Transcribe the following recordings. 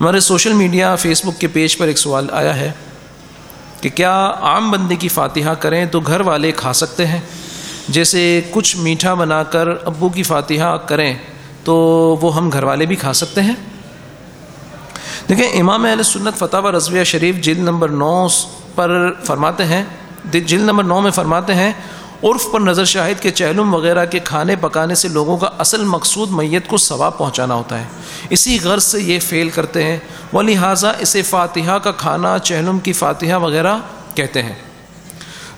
ہمارے social media face بک کے page پر ایک سوال آیا ہے کہ کیا عام بندے کی فاتحہ کریں تو گھر والے کھا سکتے ہیں؟ جیسے کچھ میٹھا بنا کر ابو کی فاتحہ کریں تو وہ ہم گھر والے بھی کھا سکتے ہیں؟ دیکھیں، امام علیہ سنت فتح و رضویہ شریف جلد نمبر نو پر فرماتے ہیں، جلد نمبر نو میں فرماتے ہیں عرف پر نظر شاہد کے چہلم وغیرہ کے کھانے پکانے سے لوگوں کا اصل مقصود میت کو ثواب پہنچانا ہوتا ہے۔ اسی غرض سے یہ فیل کرتے ہیں۔ وہ لہٰذا اسے فاتحہ کا کھانا، چہلم کی فاتحہ وغیرہ کہتے ہیں۔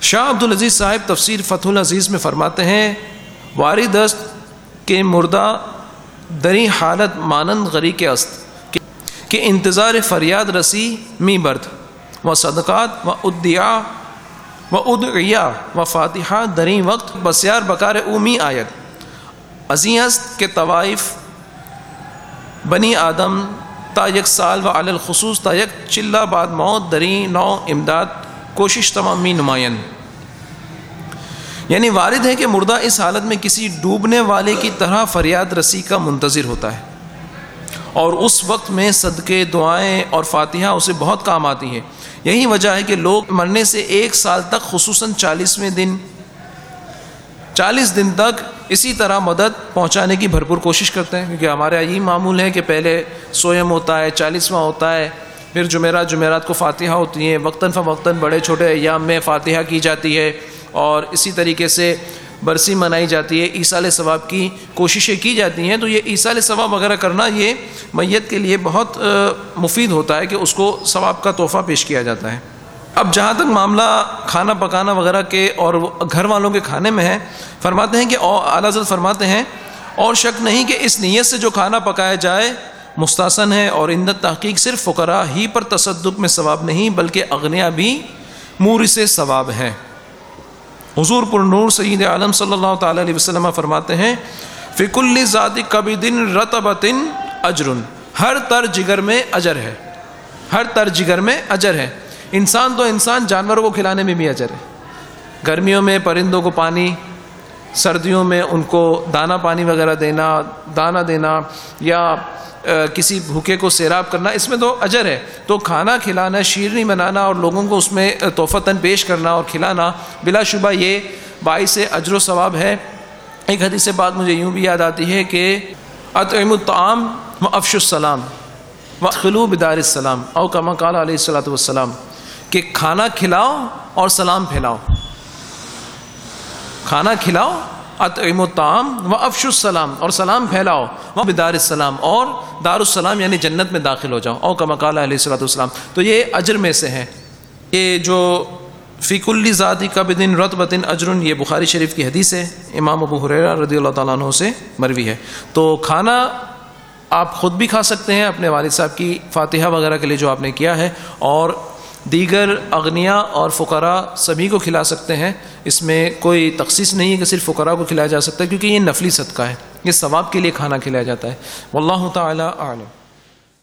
شاہ عبدالعزیز صاحب تفسیر فتح العزیز میں فرماتے ہیں واردست کے مردہ دری حالت مانند غری کے است، کہ انتظار فریاد رسی می برد، و صدقات، و ادیا و ادعیا و فاتحہ دری وقت بسیار بکار اومی آیت۔ عزیست کے طوائف، بنی آدم تا یک سال و علی الخصوص تا یک چلہ بعد موت دری نو امداد کوشش تمامی نمائن۔ یعنی وارد ہے کہ مردہ اس حالت میں کسی ڈوبنے والے کی طرح فریاد رسی کا منتظر ہوتا ہے۔ اور اس وقت میں صدقے، دعائیں اور فاتحہ اسے بہت کام آتی ہیں۔ یہی وجہ ہے کہ لوگ مرنے سے ایک سال تک خصوصاً چالیسویں دن، چالیس دن تک اسی طرح مدد پہنچانے کی بھرپور کوشش کرتے ہیں۔ کیونکہ ہمارے یہی معمول ہے کہ پہلے سوئم ہوتا ہے، چالیسواں ہوتا ہے، پھر جمعرات جمعرات کو فاتحہ ہوتی ہیں، وقتاً فوقتاً بڑے، چھوٹے ایام میں فاتحہ کی جاتی ہے۔ اور اسی طریقے سے برسی منائی جاتی ہے عیسال ثواب کی کوششیں کی جاتی ہیں۔ تو یہ عیسال ثواب وغیرہ کرنا یہ میت کے لیے بہت مفید ہوتا ہے کہ اس کو ثواب کا تحفہ پیش کیا جاتا ہے۔ اب جہاں تک معاملہ کھانا پکانا وغیرہ کے اور گھر والوں کے کھانے میں ہے، فرماتے ہیں کہ اعلیٰ حضرت فرماتے ہیں، اور شک نہیں کہ اس نیت سے جو کھانا پکایا جائے مستثن ہے اور اندت تحقیق صرف فقرا ہی پر تصدق میں ثواب نہیں، بلکہ اغنیا بھی مور سے ثواب ہے حضور پر نور سعید عالم صلی اللہ تعالی علیہ وسلم فرماتے ہیں فک ذاتی کبھی دن رتبتن اجرن۔ ہر تر جگر میں اجر ہے۔ ہر تر جگر میں اجر ہے۔ انسان تو انسان جانوروں کو کھلانے میں بھی اجر ہے۔ گرمیوں میں پرندوں کو پانی سردیوں میں ان کو دانہ پانی وغیرہ دینا، دانہ دینا یا کسی بھوکے کو سیراب کرنا، اس میں تو اجر ہے۔ تو کھانا کھلانا شیرنی بنانا اور لوگوں کو اس میں تحفتاً پیش کرنا اور کھلانا بلا شبہ یہ باعث اجر و ثواب ہے۔ ایک حدیث سے بات مجھے یوں بھی یاد آتی ہے کہ اطعم الطعام و افش السلام و خلو بدار السلام، او کما کال علیہ السلاۃ والسلام، کہ کھانا کھلاؤ اور سلام پھیلاؤ۔ کھانا کھلاؤ اطعم الطعام و افش السلام، اور سلام پھیلاؤ وہ بدار السلام اور دار السلام یعنی جنت میں داخل ہو جاؤ، او کما کال علیہ السلاۃ والسلام۔ تو یہ اجر میں سے ہیں۔ یہ جو فیق ذاتی کب دن رت بطن اجرن، یہ بخاری شریف کی حدیث ہے۔ امام ابو حریرہ رضی اللہ تعالیٰ عنہ سے مروی ہے۔ تو کھانا آپ خود بھی کھا سکتے ہیں، اپنے والد صاحب کی فاتحہ وغیرہ کے لیے جو آپ نے کیا ہے، اور دیگر اغنیا اور فقراء سبھی کو کھلا سکتے ہیں۔ اس میں کوئی تخصیص نہیں ہے کہ صرف فقراء کو کھلایا جا سکتا ہے، کیونکہ یہ نفلی صدقہ ہے۔ یہ ثواب کے لیے کھانا کھلایا جاتا ہے۔ واللہ تعالی اعلم۔